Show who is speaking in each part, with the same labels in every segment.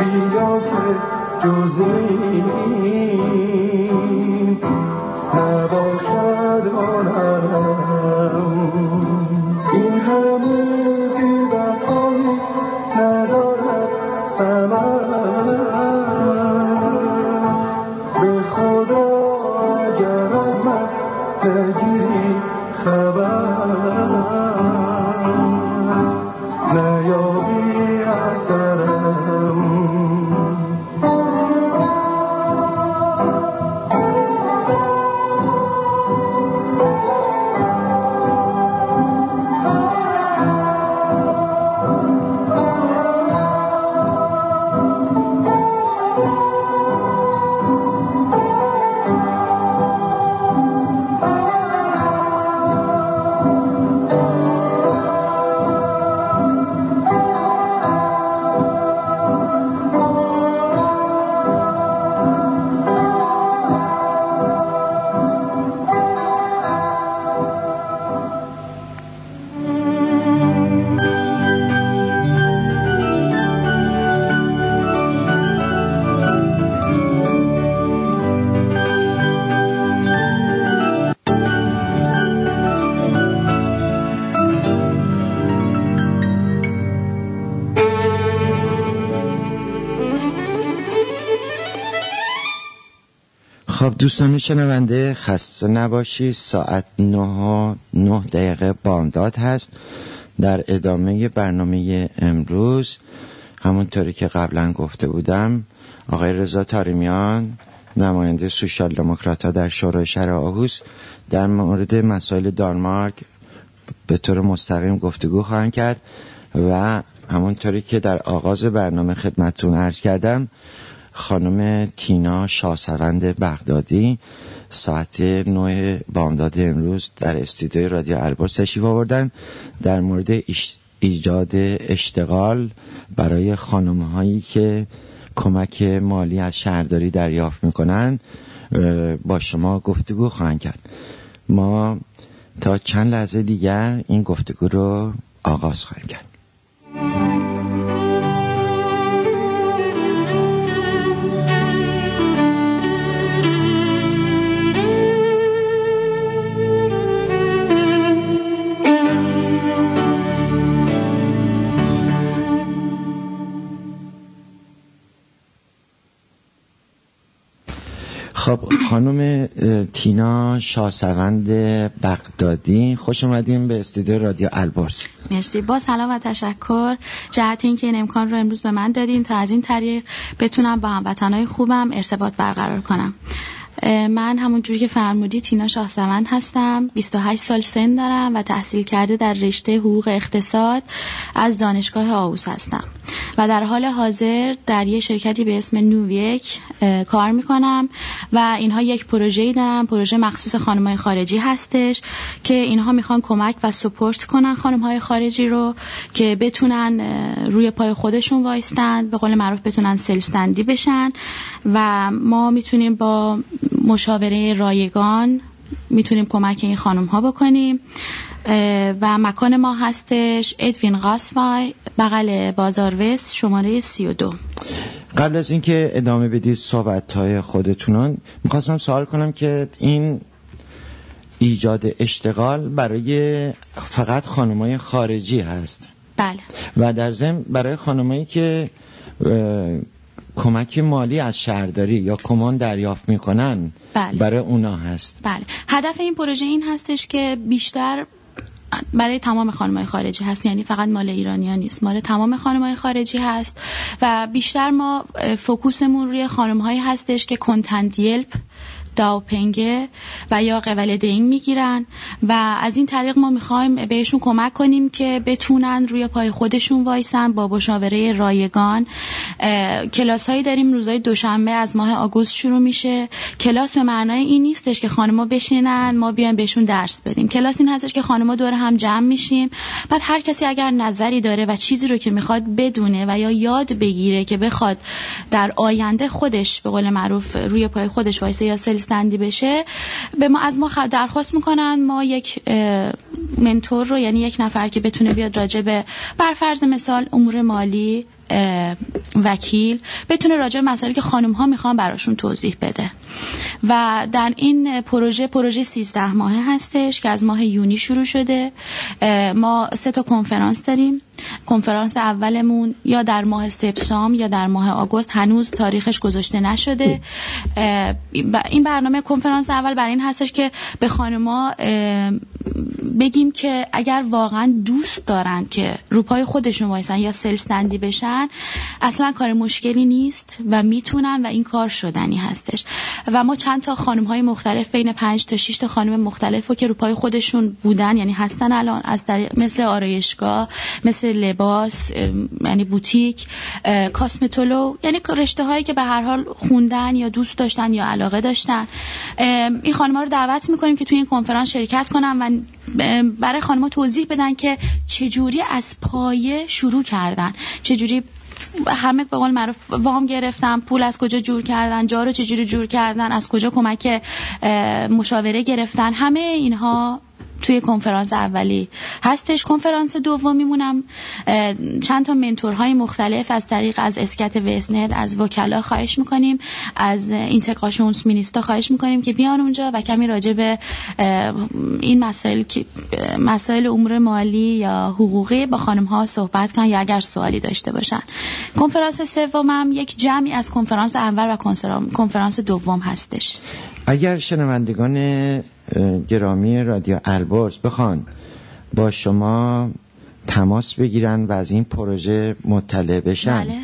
Speaker 1: بیا که جزی
Speaker 2: خب دوستان شنونده خسته نباشی. ساعت نه نه دقیقه بامداد هست در ادامه برنامه امروز. همونطوری که قبلا گفته بودم آقای رضا تاریمیان نماینده سوشال دموکرات در شورای شهر آهوس در مورد مسائل دانمارک به طور مستقیم گفتگو خواهند کرد و همونطوری که در آغاز برنامه خدمتتون عرض کردم خانم تینا شاسوند بغدادی ساعت نوع بامداد امروز در استودیوی رادیو البرز تشریف آوردن در مورد ایجاد اشتغال برای خانم هایی که کمک مالی از شهرداری دریافت می‌کنن با شما گفتگو خواهند کرد. ما تا چند لحظه دیگر این گفتگو رو آغاز خواهیم کرد. خب خانم تینا شاسوند بغدادی. خوش اومدیم به استودیو رادیو البرز.
Speaker 3: مرسی. با سلام و تشکر. جهت اینکه این امکان رو امروز به من دادین تا از این طریق بتونم با هموطنهای خوبم ارتباط برقرار کنم. من همون جوری که فرمودی تینا شاهسوند هستم. 28 سال سن دارم و تحصیل کرده در رشته حقوق اقتصاد. از دانشگاه آووس هستم. و در حال حاضر در یه شرکتی به اسم نوویک کار می‌کنم و اینها یک پروژه‌ای دارن. پروژه مخصوص خانم‌های خارجی هستش که اینها می‌خوان کمک و سپورت کنن خانم‌های خارجی رو که بتونن روی پای خودشون وایستن به قول معروف بتونن سلستندی بشن و ما می‌تونیم با مشاوره رایگان می‌تونیم کمک این خانم ها بکنیم. و مکان ما هستش ادوین قاسوای بغل بازار وست شماره 32
Speaker 2: قبل از اینکه ادامه بدید صحبت های خودتونان می‌خواستم سوال کنم که این ایجاد اشتغال برای فقط خانمای خارجی هست.
Speaker 3: بله.
Speaker 2: و در ضمن برای خانمایی که کمک مالی از شهرداری یا کمان دریافت می‌کنن
Speaker 3: بله.
Speaker 2: برای اونا هست.
Speaker 3: بله. هدف این پروژه این هستش که بیشتر برای تمام خانمای خارجی هست. یعنی فقط مال ایرانی ها نیست. مال تمام خانمای خارجی هست. و بیشتر ما فوکوسمون روی خانمهایی هستش که کنتنت یلپ داوپنگه و یا قبل دین می‌گیرن و از این طریق ما می‌خوایم بهشون کمک کنیم که بتونن روی پای خودشون وایسن با مشاوره رایگان. کلاس هایی داریم روزای دوشنبه از ماه آگوست شروع میشه. کلاس به معنای این نیستش که خانما بشینن ما بیایم بهشون درس بدیم. کلاس این هستش که خانما دور هم جمع میشیم. بعد هر کسی اگر نظری داره و چیزی رو که می‌خواد بدونه و یا یاد بگیره که بخواد در آینده خودش به قول معروف روی پای خودش وایسه یا سلستندی بشه. به ما از ما درخواست می‌کنن ما یک منتور رو یعنی یک نفر که بتونه بیاد راجع به برفرض مثال امور مالی وکیل بتونه راجع به مسائلی که خانم ها می‌خوان براشون توضیح بده. و در این پروژه پروژه 13 ماهه هستش که از ماه یونی شروع شده. ما سه تا کنفرانس داریم. کنفرانس اولمون یا در ماه سپتامبر یا در ماه آگوست هنوز تاریخش گذاشته نشده. این برنامه کنفرانس اول برای این هستش که به خانما بگیم که اگر واقعا دوست دارن که روپای خودشون وایسن یا سلستندی بشن اصلا کار مشکلی نیست و می‌تونن و این کار شدنی هستش. و ما چند تا خانم های مختلف بین پنج تا 6 تا خانم مختلف رو که روپای خودشون بودن یعنی هستن الان از طریق مثل آرایشگاه مثل لباس یعنی بوتیک کاسمتولو یعنی رشته هایی که به هر حال خوندن یا دوست داشتن یا علاقه داشتن. این خانم ها رو دعوت می‌کنیم که توی این کنفرانس شرکت کنن و برای خانم ها توضیح بدن که چجوری از پایه شروع کردن. چجوری همه به قول معروف وام گرفتن پول از کجا جور کردن جا رو چجوری جور کردن از کجا کمک مشاوره گرفتن. همه اینها توی کنفرانس اولی. هستش کنفرانس دومیمونم. چند تا منتورهای مختلف از طریق از اسکت وسنت از وکلا خواهش می‌کنیم از اینتگراسیونس مینیستا خواهش می‌کنیم که بیان اونجا و کمی راجع به این مسائل مسائل امور مالی یا حقوقی با خانم ها صحبت کنن یا اگر سوالی داشته باشن. کنفرانس سومم یک جمعی از کنفرانس اول و کنفرانس دوم هستش.
Speaker 2: اگر شنوندگان گرامی رادیو البرز بخوان با شما تماس بگیرن و از این پروژه مطلع بشن
Speaker 3: بله.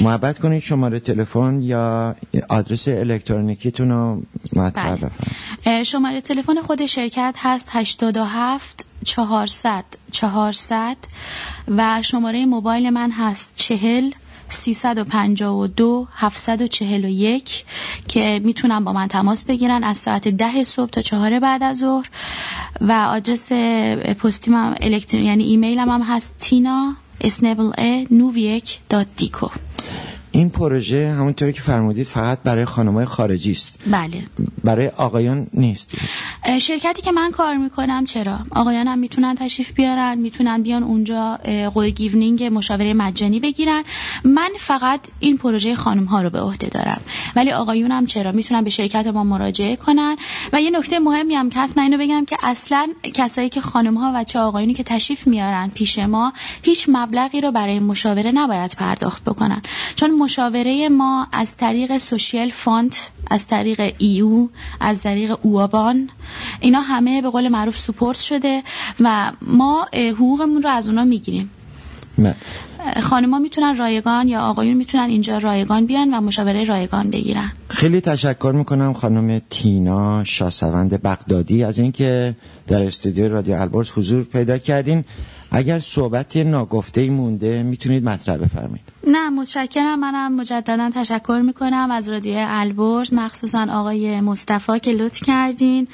Speaker 2: محبت کنید شماره تلفن یا آدرس الکترونیکیتون رو مطرح
Speaker 3: بله.
Speaker 2: بفرمایید
Speaker 3: شماره تلفن خود شرکت هست 87 400 400 و شماره موبایل من هست 40 352 741 که می‌تونن با من تماس بگیرن از ساعت ده صبح تا چهار بعد از ظهر. و آدرس پستی هم الکترون یعنی ایمیل هم, هم هست تینا اسنبل نوویک دات دیکو.
Speaker 2: این پروژه همونطوری که فرمودید فقط برای خانمای خارجی است.
Speaker 3: بله.
Speaker 2: برای آقایان نیست.
Speaker 3: شرکتی که من کار می‌کنم چرا؟ آقایان هم می‌تونن تشریف بیارن می‌تونن بیان اونجا قوی گیونینگ مشاوره مجانی بگیرن. من فقط این پروژه خانم ها رو به عهده دارم. ولی آقایون هم چرا؟ می‌تونن به شرکت ما مراجعه کنن. و یه نکته مهمی هم که من اینو بگم که اصلا کسایی که خانم ها و چه آقایونی که تشریف میارن پیش ما هیچ مبلغی رو برای مشاوره نباید پرداخت بکنن. چون مشاوره ما از طریق social fund از طریق EU از طریق اوابان. اینا همه به قول معروف سپورت شده و ما حقوقمون رو از اونا می‌گیریم. خانما می‌تونن رایگان یا آقایون می‌تونن اینجا رایگان بیان و مشاوره رایگان بگیرن.
Speaker 2: خیلی تشکر می‌کنم خانم تینا شاسوند بغدادی از اینکه در استودیو رادیو البرز حضور پیدا کردین. اگر صحبت ناگفته مونده می‌تونید مطرح بفرمایید.
Speaker 3: نه متشکرم. منم مجددا تشکر می‌کنم از رادیو البرز. مخصوصا آقای مصطفی که لطف کردین.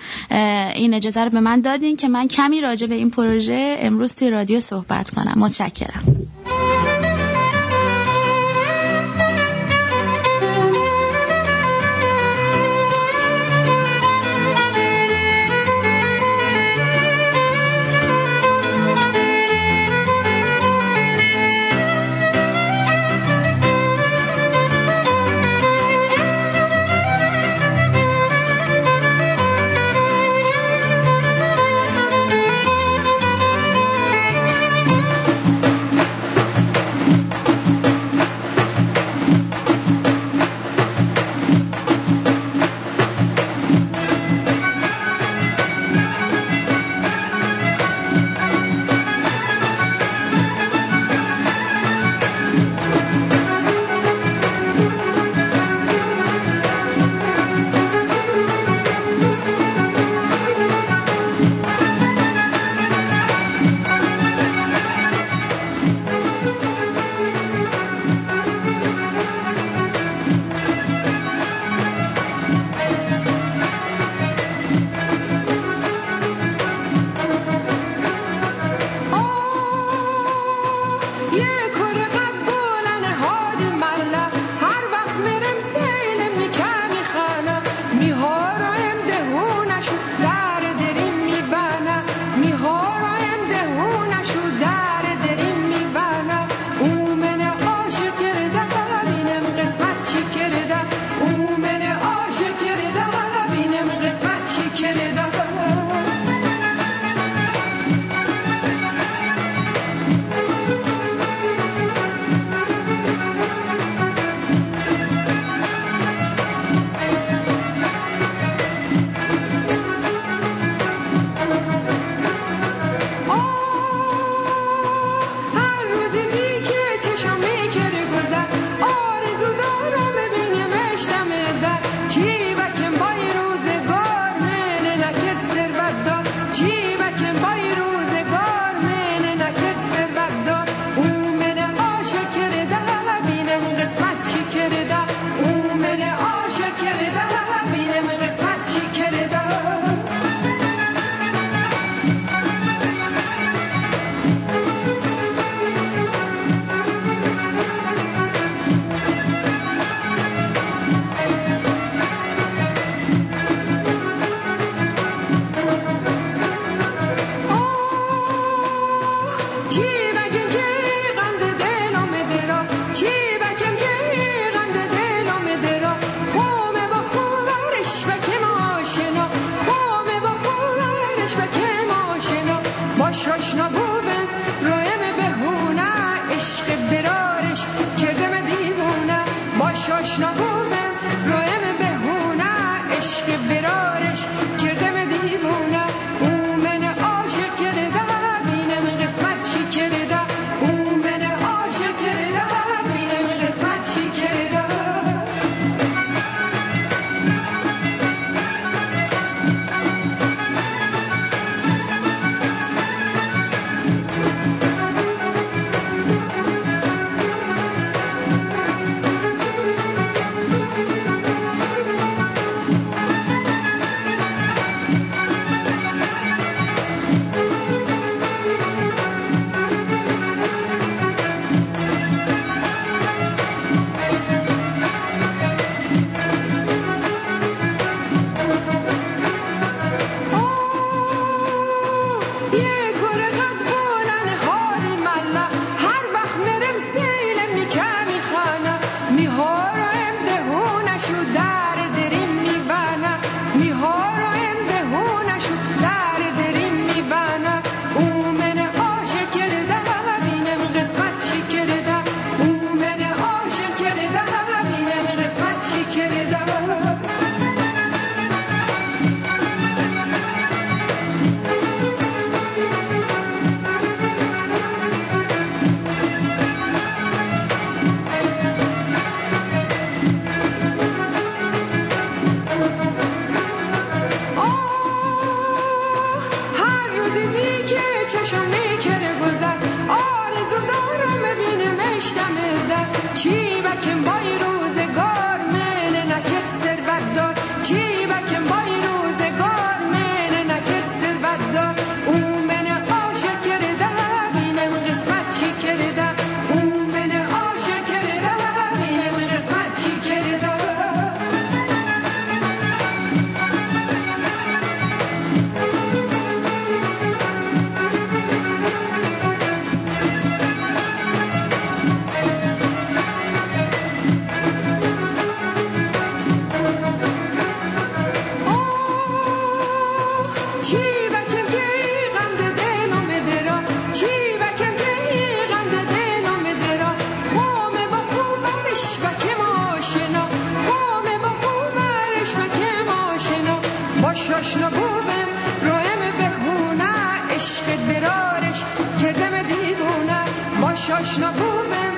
Speaker 3: این اجازه رو به من دادین که من کمی راجع به این پروژه امروز توی رادیو صحبت کنم. متشکرم.
Speaker 4: بخونه عشق